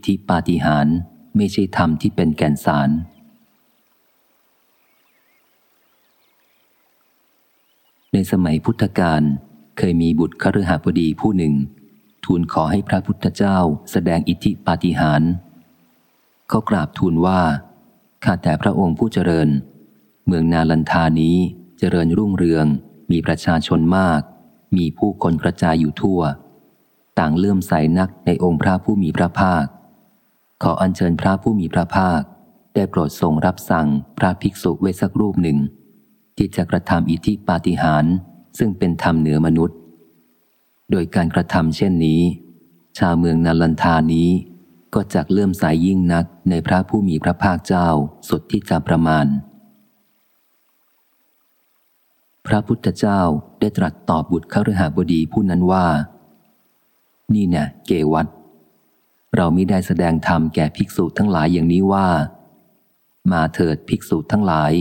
ทธิปาฏิหาริย์ไม่ใช่ธรรมที่เป็นแก่นสาร ในสมัยพุทธกาลเคยมีบุตรคฤหบดีผู้หนึ่ง ทูลขอให้พระพุทธเจ้าแสดงอิทธิปาฏิหาริย์เขากราบทูลว่า ข้าแต่พระองค์ผู้เจริญ เมืองนาลันทานี้เจริญรุ่งเรือง มีประชาชนมาก มีผู้คนกระจายอยู่ทั่ว ต่างเลื่อมใสนักในองค์พระผู้มีพระภาค ขออัญเชิญพระผู้มีพระภาค ได้โปรดทรงรับสั่งพระภิกษุไว้สักรูปหนึ่ง ที่จะกระทำอิทธิปาฏิหาริย์ซึ่งเป็นธรรมเหนือมนุษย์ โดยการกระทำเช่นนี้ ชาวเมืองนาลันทานี้ ก็จักเลื่อมใสยยิ่งนักในพระผู้มีพระภาคเจ้าสุดที่จะประมาณ พระพุทธเจ้าได้ตรัสตอบบุตรขรหบดีผู้นั้นว่า นี่เนี่ยเกวัต เรามิได้แสดงธรรมแก่ภิกษุทั้งหลายอย่างนี้ว่า มาเถิดภิกษุทั้งหลาย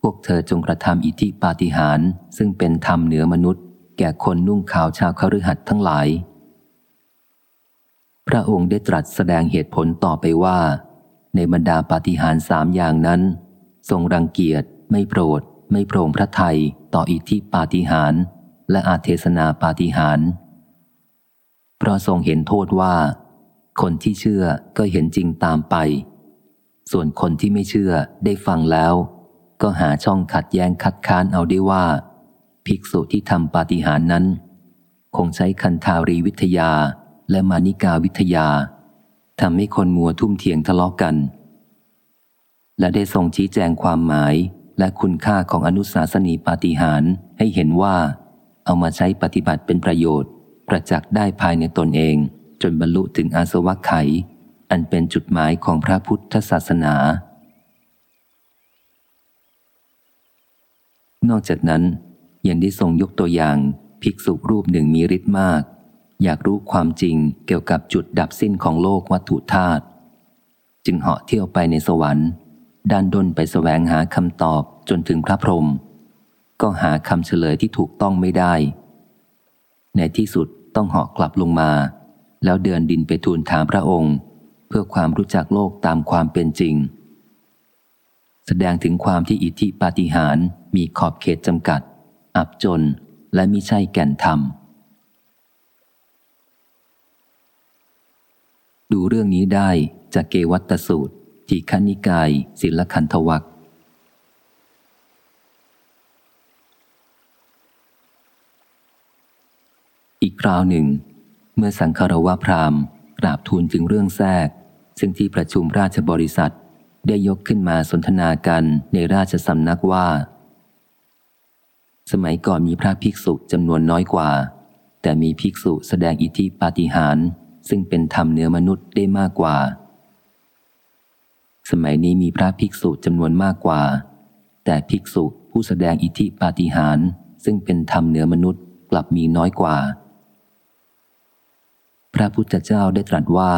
พวกเธอจงกระทำอิทธิปาฏิหาริย์ซึ่งเป็นธรรมเหนือมนุษย์ แก่คนนุ่งขาวชาวคฤหัสถ์ทั้งหลาย พระองค์ได้ตรัสแสดงเหตุผลต่อไปว่า ในบรรดาปาฏิหาริย์สามอย่างนั้น ทรงรังเกียจ ไม่โปรด ไม่โปร่งพระไทยต่ออิทธิปาฏิหาริย์และอาเทศนาปาฏิหาริย์เพราะทรงเห็นโทษว่า คนที่เชื่อก็เห็นจริงตามไป ส่วนคนที่ไม่เชื่อได้ฟังแล้ว ก็หาช่องขัดแย้งคัดค้านเอาได้ว่า ภิกษุที่ทำปาฏิหาริย์นั้น คงใช้คันธารีวิทยาและมานิกาวิทยาทำให้คนมัวทุ่มเถียงทะเลาะกกัน และได้ทรงชี้แจงความหมายและคุณค่าของอนุสาสนีปาฏิหาริย์ให้เห็นว่า เอามาใช้ปฏิบัติเป็นประโยชน์ ประจักษ์ได้ภายในตนเอง จนบรรลุถึงอาสวัคไข อันเป็นจุดหมายของพระพุทธศาสนา นอกจากนั้นยังได้ทรงยกตัวอย่าง ภิกษุรูปหนึ่งมีฤทธิ์มาก อยากรู้ความจริงเกี่ยวกับจุดดับสิ้นของโลกวัตถุธาตุจึงเหาะเที่ยวไปในสวรรค์ ด้านดนไปสแสวงหาคำตอบจนถึงพระพรหมก็หาคำเฉลยที่ถูกต้องไม่ได้ ในที่สุดต้องเหาะกลับลงมา แล้วเดินดินไปทูลถามพระองค์ เพื่อความรู้จักโลกตามความเป็นจริง แสดงถึงความที่อิทธิปาฏิหาริย์มีขอบเขตจำกัด อับจนและมิใช่แก่นธรรม ดูเรื่องนี้ได้จากเกวัตตสูตรทีคณิกาย ศิลคันธวักอีกคราวหนึ่ง เมื่อสังคารวะพราหมณ์กราบทูลถึงเรื่องแทรก ซึ่งที่ประชุมราชบริษัทได้ยกขึ้นมาสนทนากันในราชสำนักว่า สมัยก่อนมีพระภิกษุจำนวนน้อยกว่า แต่มีภิกษุแสดงอิทธิปาฏิหาริย์ซึ่งเป็นธรรมเนื้อมนุษย์ได้มากกว่า สมัยนี้มีพระภิกษุจำนวนมากกว่า แต่ภิกษุผู้แสดงอิทธิปาฏิหาริย์ซึ่งเป็นธรรมเนื้อมนุษย์กลับมีน้อยกว่า พระพุทธเจ้าได้ตรัสว่า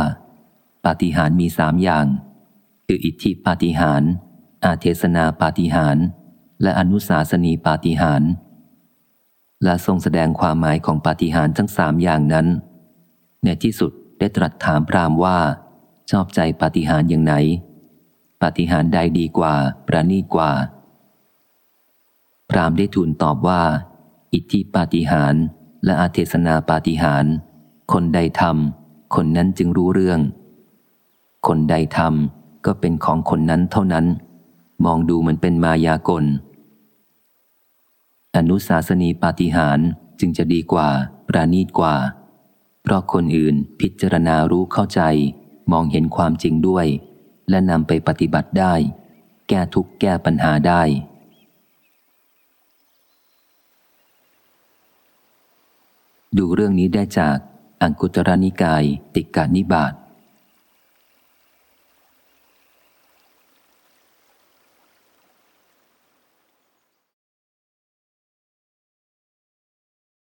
ปาฏิหาริย์มีสามอย่าง คืออิทธิปาฏิหาริย์อาเทศนาปาฏิหาริย์และอนุสาสนีปาฏิหาริย์และทรงแสดงความหมายของปาฏิหาริย์ทั้งสามอย่างนั้น ในที่สุดได้ตรัสถามพรามว่า ชอบใจปาฏิหาริย์อย่างไหน ปาฏิหารใดดีกว่า ประณีกว่า พรามได้ทูลตอบว่า อิทธิปาฏิหารและอาเทศนาปาฏิหาร คนใดทำคนนั้นจึงรู้เรื่อง คนใดทำก็เป็นของคนนั้นเท่านั้น มองดูเหมันเป็นมายากล อนุสาสนีปาฏิหารจึงจะดีกว่า ประณีตกว่า เพราะคนอื่นพิจารณารู้เข้าใจ มองเห็นความจริงด้วย และนำไปปฏิบัติได้ แก้ทุกแก้ปัญหาได้ดูเรื่องนี้ได้จาก อังคุตรนิกาย ติกานิบาต